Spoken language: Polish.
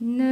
No.